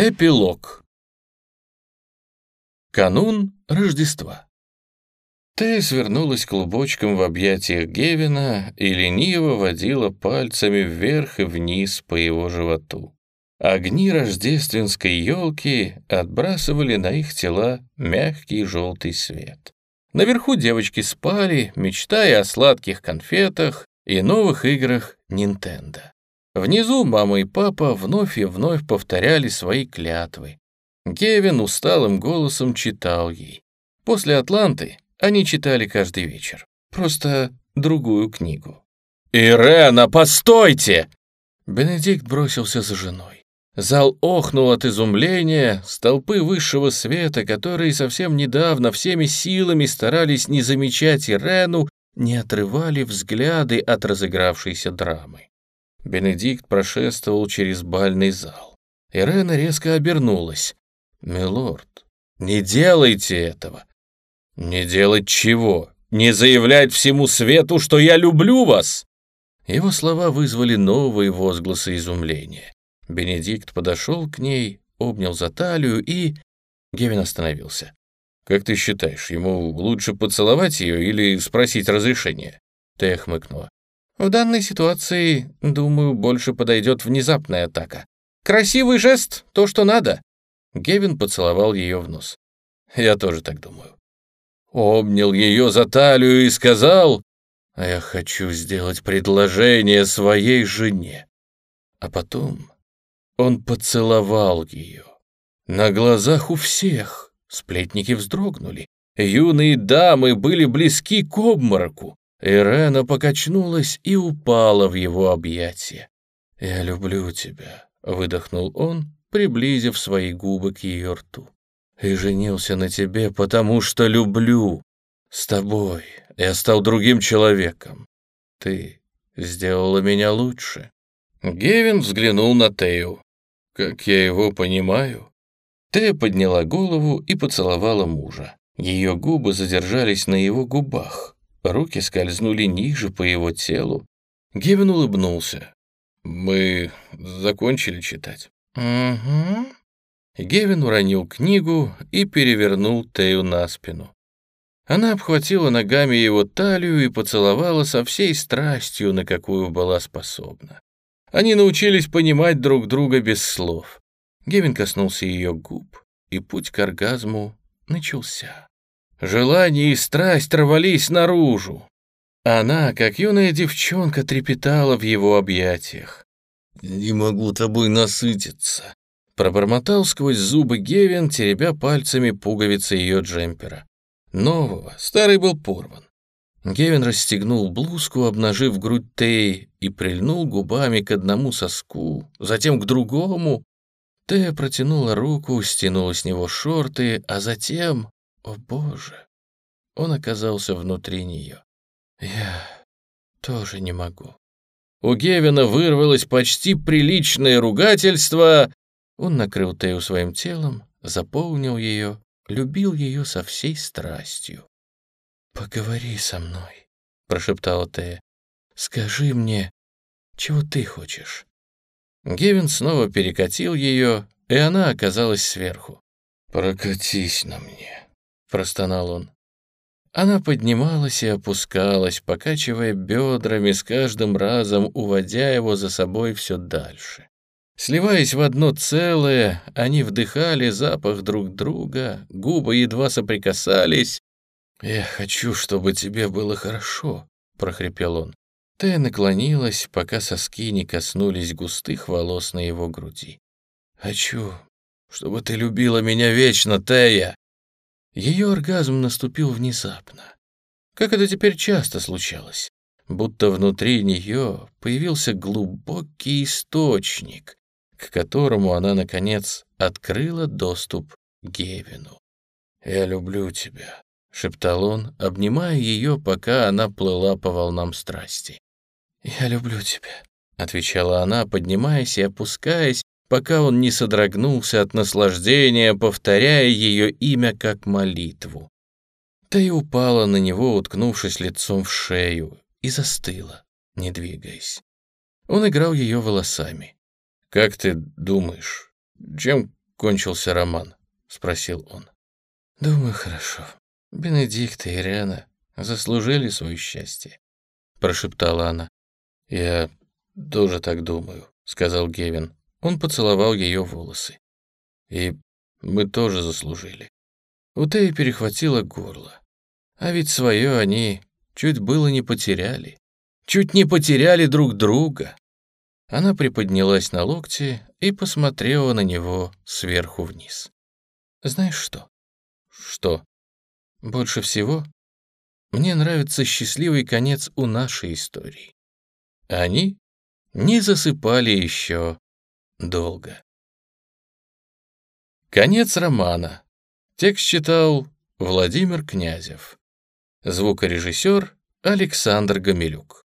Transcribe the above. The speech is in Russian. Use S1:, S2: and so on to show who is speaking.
S1: Эпилог. Канун Рождества. Ты свернулась клубочком в объятиях Гевина и лениво водила пальцами вверх и вниз по его животу. Огни рождественской елки отбрасывали на их тела мягкий желтый свет. Наверху девочки спали, мечтая о сладких конфетах и новых играх Nintendo. Внизу мама и папа вновь и вновь повторяли свои клятвы. Гевин усталым голосом читал ей. После «Атланты» они читали каждый вечер. Просто другую книгу. «Ирена, постойте!» Бенедикт бросился за женой. Зал охнул от изумления, столпы высшего света, которые совсем недавно всеми силами старались не замечать Ирену, не отрывали взгляды от разыгравшейся драмы. Бенедикт прошествовал через бальный зал. Ирена резко обернулась. «Милорд, не делайте этого!» «Не делать чего? Не заявлять всему свету, что я люблю вас!» Его слова вызвали новые возгласы изумления. Бенедикт подошел к ней, обнял за талию и... Гевин остановился. «Как ты считаешь, ему лучше поцеловать ее или спросить разрешения?» Тея хмыкнула. «В данной ситуации, думаю, больше подойдет внезапная атака. Красивый жест — то, что надо». Гевин поцеловал ее в нос. «Я тоже так думаю». Обнял ее за талию и сказал, «А я хочу сделать предложение своей жене». А потом он поцеловал ее. На глазах у всех сплетники вздрогнули. Юные дамы были близки к обмороку. Ирена покачнулась и упала в его объятия. «Я люблю тебя», — выдохнул он, приблизив свои губы к ее рту. «И женился на тебе, потому что люблю. С тобой я стал другим человеком. Ты сделала меня лучше». Гевин взглянул на Тею. Как я его понимаю. Тея подняла голову и поцеловала мужа. Ее губы задержались на его губах. Руки скользнули ниже по его телу. Гевин улыбнулся. «Мы закончили читать?» «Угу». Гевин уронил книгу и перевернул Тею на спину. Она обхватила ногами его талию и поцеловала со всей страстью, на какую была способна. Они научились понимать друг друга без слов. Гевин коснулся ее губ, и путь к оргазму начался. Желание и страсть рвались наружу. Она, как юная девчонка, трепетала в его объятиях. «Не могу тобой насытиться», — пробормотал сквозь зубы Гевин, теребя пальцами пуговицы ее джемпера. Нового, старый был порван. Гевин расстегнул блузку, обнажив грудь Теи, и прильнул губами к одному соску, затем к другому. Тея протянула руку, стянула с него шорты, а затем... О боже! Он оказался внутри нее. Я тоже не могу. У Гевина вырвалось почти приличное ругательство. Он накрыл Тею своим телом, заполнил ее, любил ее со всей страстью. «Поговори со мной», — прошептала Тея. «Скажи мне, чего ты хочешь?» Гевин снова перекатил ее, и она оказалась сверху. «Прокатись на мне», — простонал он. Она поднималась и опускалась, покачивая бедрами, с каждым разом уводя его за собой все дальше. Сливаясь в одно целое, они вдыхали запах друг друга, губы едва соприкасались, «Я хочу, чтобы тебе было хорошо», — прохрипел он. Тея наклонилась, пока соски не коснулись густых волос на его груди. «Хочу, чтобы ты любила меня вечно, Тея!» Ее оргазм наступил внезапно. Как это теперь часто случалось, будто внутри нее появился глубокий источник, к которому она, наконец, открыла доступ Гевину. «Я люблю тебя», — шептал он, обнимая ее, пока она плыла по волнам страсти. «Я люблю тебя», — отвечала она, поднимаясь и опускаясь, пока он не содрогнулся от наслаждения, повторяя ее имя как молитву. Та и упала на него, уткнувшись лицом в шею, и застыла, не двигаясь. Он играл ее волосами. «Как ты думаешь, чем кончился роман?» — спросил он. «Думаю, хорошо. Бенедикт и Ириана заслужили свое счастье», — прошептала она. «Я тоже так думаю», — сказал Гевин. Он поцеловал ее волосы. «И мы тоже заслужили». У Теи перехватило горло. А ведь свое они чуть было не потеряли. Чуть не потеряли друг друга. Она приподнялась на локте и посмотрела на него сверху вниз. «Знаешь что?» «Что?» «Больше всего мне нравится счастливый конец у нашей истории. Они не засыпали еще долго». Конец романа. Текст читал Владимир Князев. Звукорежиссер Александр Гамилюк.